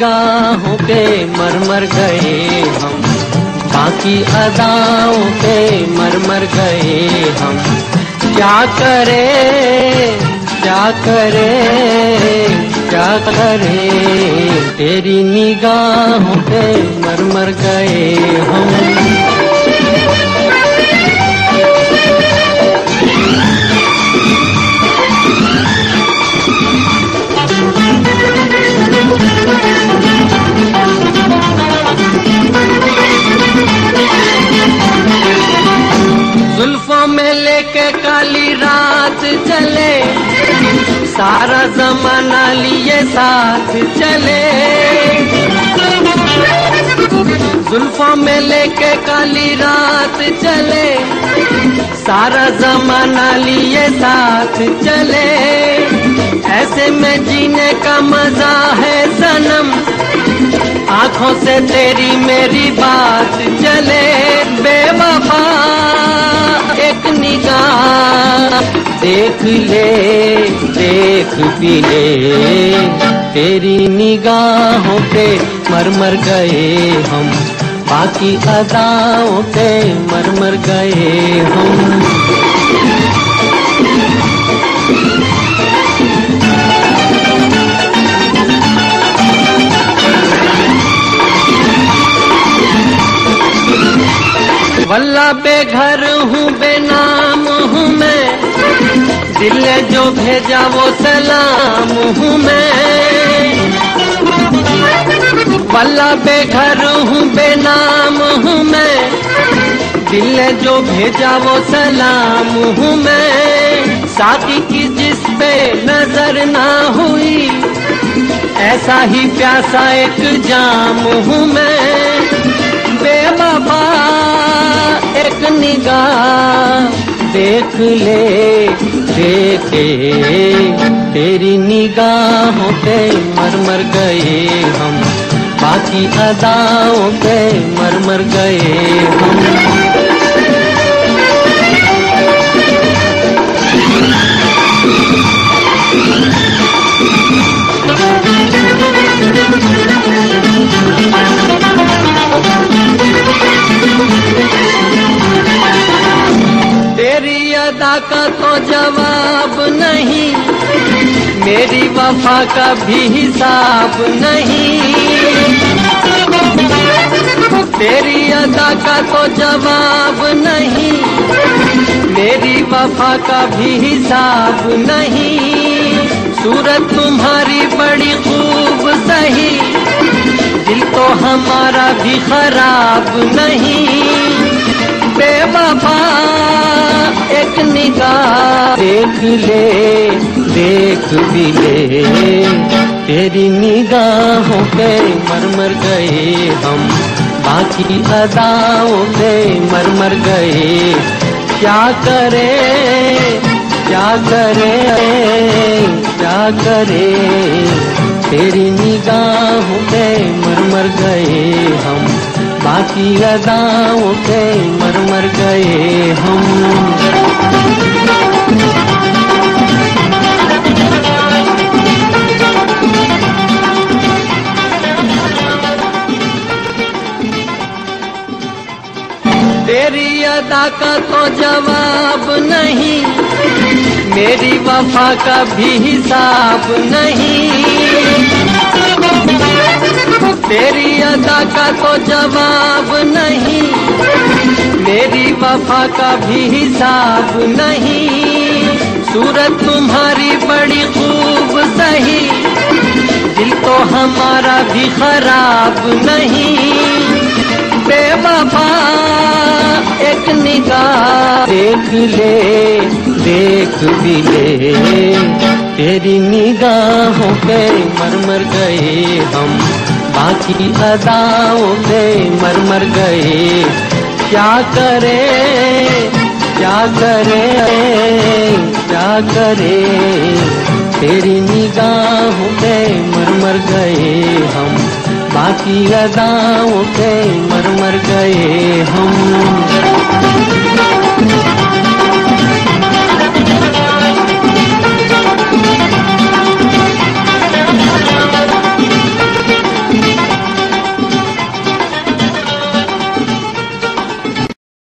निगाहों पे मर मर गए हम। बाकी अदाओं पे मर मर गए हम। क्या करे क्या करे क्या करे? तेरी निगाहों पे मर मर गए हम। जुल्फों में लेके काली रात चले। सारा जमाना लिए साथ चले। जुल्फों में लेके काली रात चले। सारा जमाना लिए साथ चले। ऐसे में जीने का मज़ा है सनम। आँखों से तेरी मेरी बात चले। बेवफा देख ले, देख भी ले। तेरी निगाहों पे मर मर गए हम। बाकी अदाओं पे मर मर गए हम। वल्ला बेघर हूँ, बेनाम हूँ मैं। दिल जो भेजा वो सलाम हूँ मैं। वल्ला बेघर हूँ, बेनाम हूँ मैं। दिल जो भेजा वो सलाम हूँ मैं। साथी की जिस पे नज़र ना हुई, ऐसा ही प्यासा एक जाम हूँ मैं। बेवफा एक निगाह देख ले, देखे, तेरी निगाहों पे मर मर गए हम। बाकी अदाओं पे मर मर गए हम। अदा का तो जवाब नहीं। मेरी वफा का भी हिसाब नहीं। तेरी अदा का तो जवाब नहीं। मेरी वफा का भी हिसाब नहीं। सूरत तुम्हारी बड़ी खूब सही। दिल तो हमारा भी खराब नहीं। निगाह देख ले, देख भी ले। तेरी निगाहों पे मर मर गए हम, बाकी अदाओं पे मर मर गए। क्या करे क्या करे क्या करे? तेरी निगाहों पे मर मर गए हम, बाकी अदाओं पे मर मर गए हम। तेरी अदा का तो जवाब नहीं। मेरी वफा का भी हिसाब नहीं। तेरी अदा का तो जवाब नहीं। मेरी वफा का भी हिसाब नहीं। सूरत तुम्हारी बड़ी खूब सही। दिल तो हमारा भी खराब नहीं। बेवफा एक निगाह। देख ले, देख भी ले। तेरी निगाहों पे मर मर गए हम। बाकी अदाओं पे मर मर गए। क्या करे क्या करे क्या करे? तेरी निगाहों पे मर मर गए हम। की अदाओं के मर मर गए हम।